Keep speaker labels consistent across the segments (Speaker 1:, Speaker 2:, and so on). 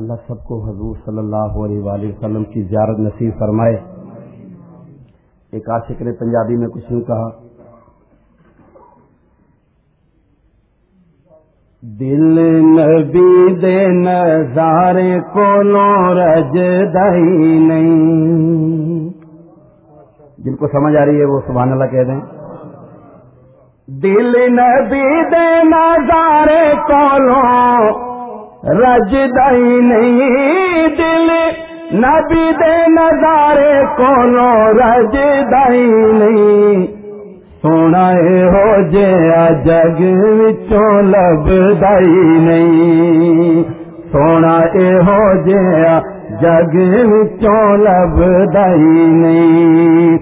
Speaker 1: اللہ سب کو حضور صلی اللہ علیہ وآلہ وسلم کی زیارت نصیب فرمائے۔ ایک عاشق نے پنجابی میں کچھ یوں کہا، دل نبی دے نظارے کو لو رج دہی نہیں۔ جن کو سمجھ آ رہی ہے وہ سبحان اللہ کہہ دیں۔ دل نبی دے نظارے کو لو رج دہی نہیں دل، نبی دے نظارے کو لو رج دہی نہیں۔ سونا ہو جیا جگ وچوں لبدائی نہیں۔ سونا ہو جیا جگ وچوں لبدائی نہیں۔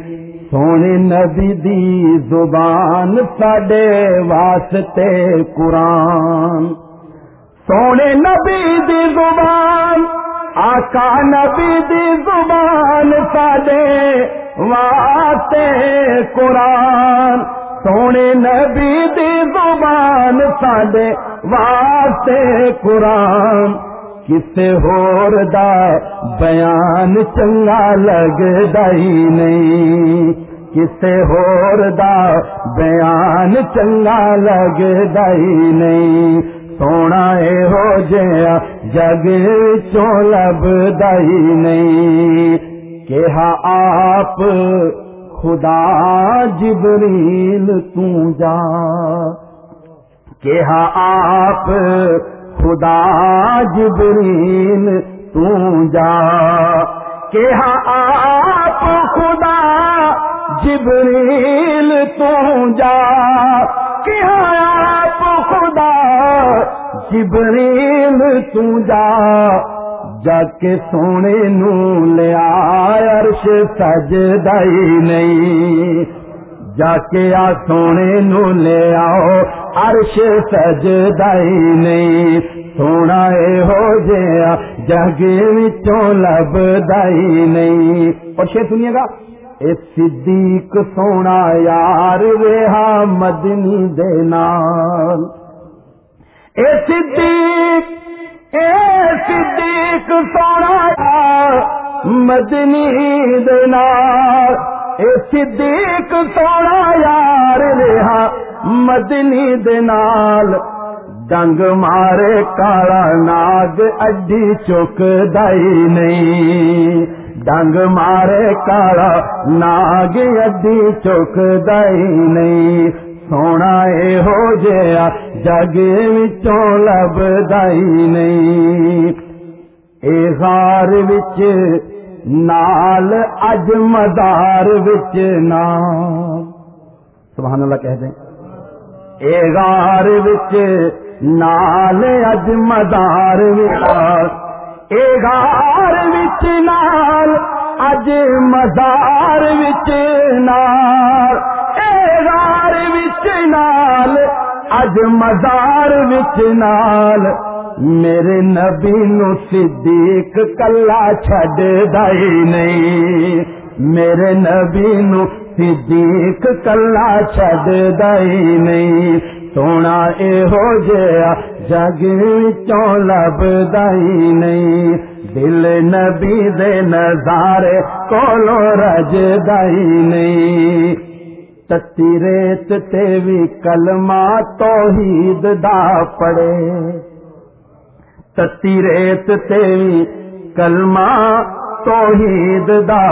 Speaker 1: سونے نبی دی زبان ساڈے واسطے قرآن۔ سونے نبی دی زبان، آقا نبی دی زبان ساڈے واسطے قرآن۔ سونے نبی دی زبان ساڈے واسطے قرآن۔ کسے ہور دا بیان چنگا لگدا ہی نہیں۔ کسے ہور دا بیان چنگا لگدا ہی نہیں۔ جیا جگ چوں لبدا ہی نہیں۔ کہا، آپ خدا جبریل تو جا۔ کہا، آپ خدا جبریل تو جا۔ کہا، آپ خدا جبریل تو جا۔ کہا، آپ خدا جبریل تو جا جا کے سونے نو لیا، عرش سجدائی نہیں۔ جا کے آ سونے نو لے آؤ عرش سجدائی نہیں۔ سونا اے ہو جیا جگ وچوں لبدائی نہیں۔ اور شیر سنیے گا، اے صدیق سونا یار رہا مدنی دے نال۔ اے صدیق اے صدیق سونا مدنی دینار اے صدیق سونا یار رہا مدنی دینال ڈنگ مارے کالا ناگ، اڈی چک دائی نہیں۔ ڈنگ مارے کالا ناگ، اڈی چک دائی نہیں۔ سونا اے ہو جیا جگ وچوں لبدائی نہیں اے غار وچ نال اج مدار وچ نام سبحان اللہ کہہ دیں اے غار وچ نال اج مدار وچ اے غار وچ نال اج مدار وچ نال اج مزار وچ نال میرے نبی نو صدیق کلا چھڈ دائی نہیں۔ میرے نبی نو صدیق کلا چھڈ دائی نہیں۔ سونا اے ہو جیا جگ چوں لب دائی نہیں۔ دل نبی دے نظارے کولو رج دائی نہیں۔ تتی ریت تے کلمہ توحید دا پڑے تتی ریت تے بھی کلمہ توحید دا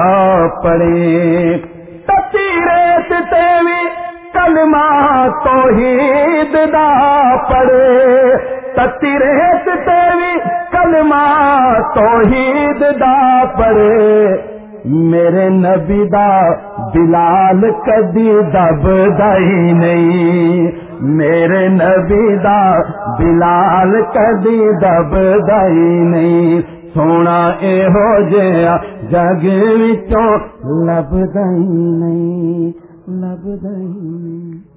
Speaker 1: پڑے تتی ریت تے بھی کلمہ توحید دا پڑے تتی ریت تے بھی کلمہ توحید دا پڑے میرے نبی دا بلال کدی دب دائی نہیں۔ میرے نبی دا بلال کدی دب دائی نہیں۔ سونا اے ہو جیا جگ وچوں لب دئی نہیں۔ لب دئی نہیں۔